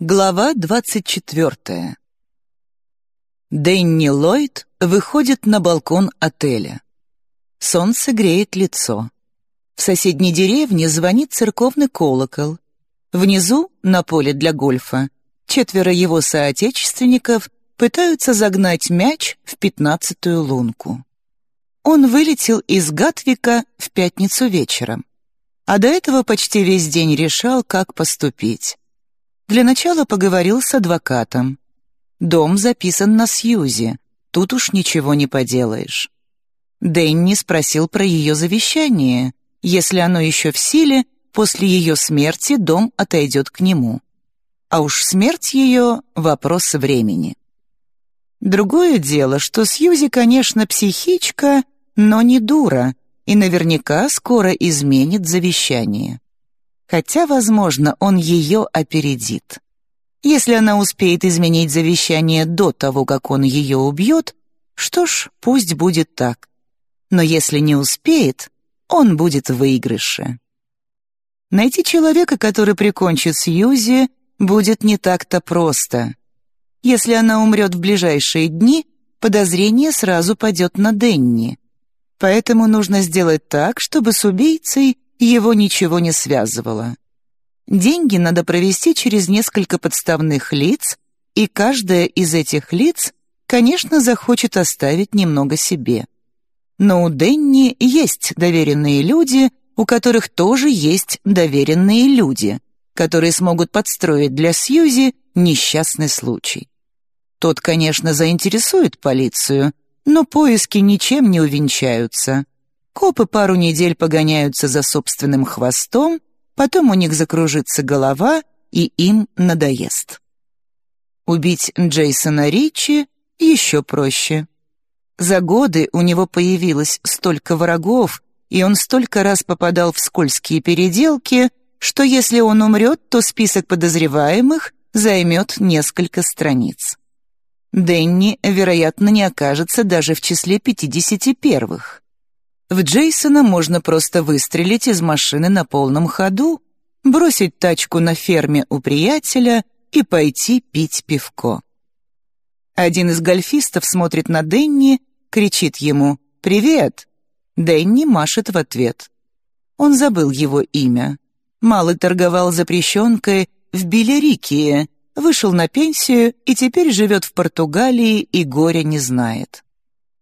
Глава 24. Дэнни Ллойд выходит на балкон отеля. Солнце греет лицо. В соседней деревне звонит церковный колокол. Внизу, на поле для гольфа, четверо его соотечественников пытаются загнать мяч в пятнадцатую лунку. Он вылетел из Гатвика в пятницу вечером, а до этого почти весь день решал, как поступить. Для начала поговорил с адвокатом. Дом записан на Сьюзи, тут уж ничего не поделаешь. Дэнни спросил про ее завещание. Если оно еще в силе, после ее смерти дом отойдет к нему. А уж смерть ее — вопрос времени. Другое дело, что Сьюзи, конечно, психичка, но не дура, и наверняка скоро изменит завещание хотя, возможно, он ее опередит. Если она успеет изменить завещание до того, как он ее убьет, что ж, пусть будет так. Но если не успеет, он будет в выигрыше. Найти человека, который прикончит Сьюзи, будет не так-то просто. Если она умрет в ближайшие дни, подозрение сразу падет на Денни. Поэтому нужно сделать так, чтобы с убийцей его ничего не связывало. Деньги надо провести через несколько подставных лиц, и каждая из этих лиц, конечно, захочет оставить немного себе. Но у Денни есть доверенные люди, у которых тоже есть доверенные люди, которые смогут подстроить для Сьюзи несчастный случай. Тот, конечно, заинтересует полицию, но поиски ничем не увенчаются — Копы пару недель погоняются за собственным хвостом, потом у них закружится голова, и им надоест. Убить Джейсона Ричи еще проще. За годы у него появилось столько врагов, и он столько раз попадал в скользкие переделки, что если он умрет, то список подозреваемых займет несколько страниц. Дэнни, вероятно, не окажется даже в числе пятидесяти первых. В Джейсона можно просто выстрелить из машины на полном ходу, бросить тачку на ферме у приятеля и пойти пить пивко. Один из гольфистов смотрит на Дэнни, кричит ему «Привет!». Дэнни машет в ответ. Он забыл его имя. Малый торговал запрещенкой в Билерикии, вышел на пенсию и теперь живет в Португалии и горя не знает.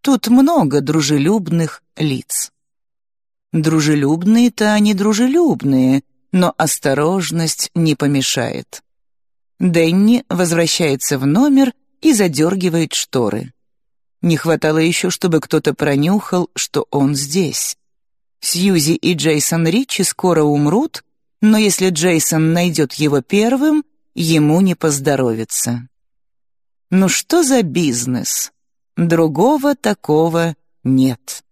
Тут много дружелюбных лиц. Дружелюбные-то они дружелюбные, но осторожность не помешает. Дэнни возвращается в номер и задергивает шторы. Не хватало еще, чтобы кто-то пронюхал, что он здесь. Сьюзи и Джейсон Ричи скоро умрут, но если Джейсон найдет его первым, ему не поздоровится. Ну что за бизнес? Другого такого нет.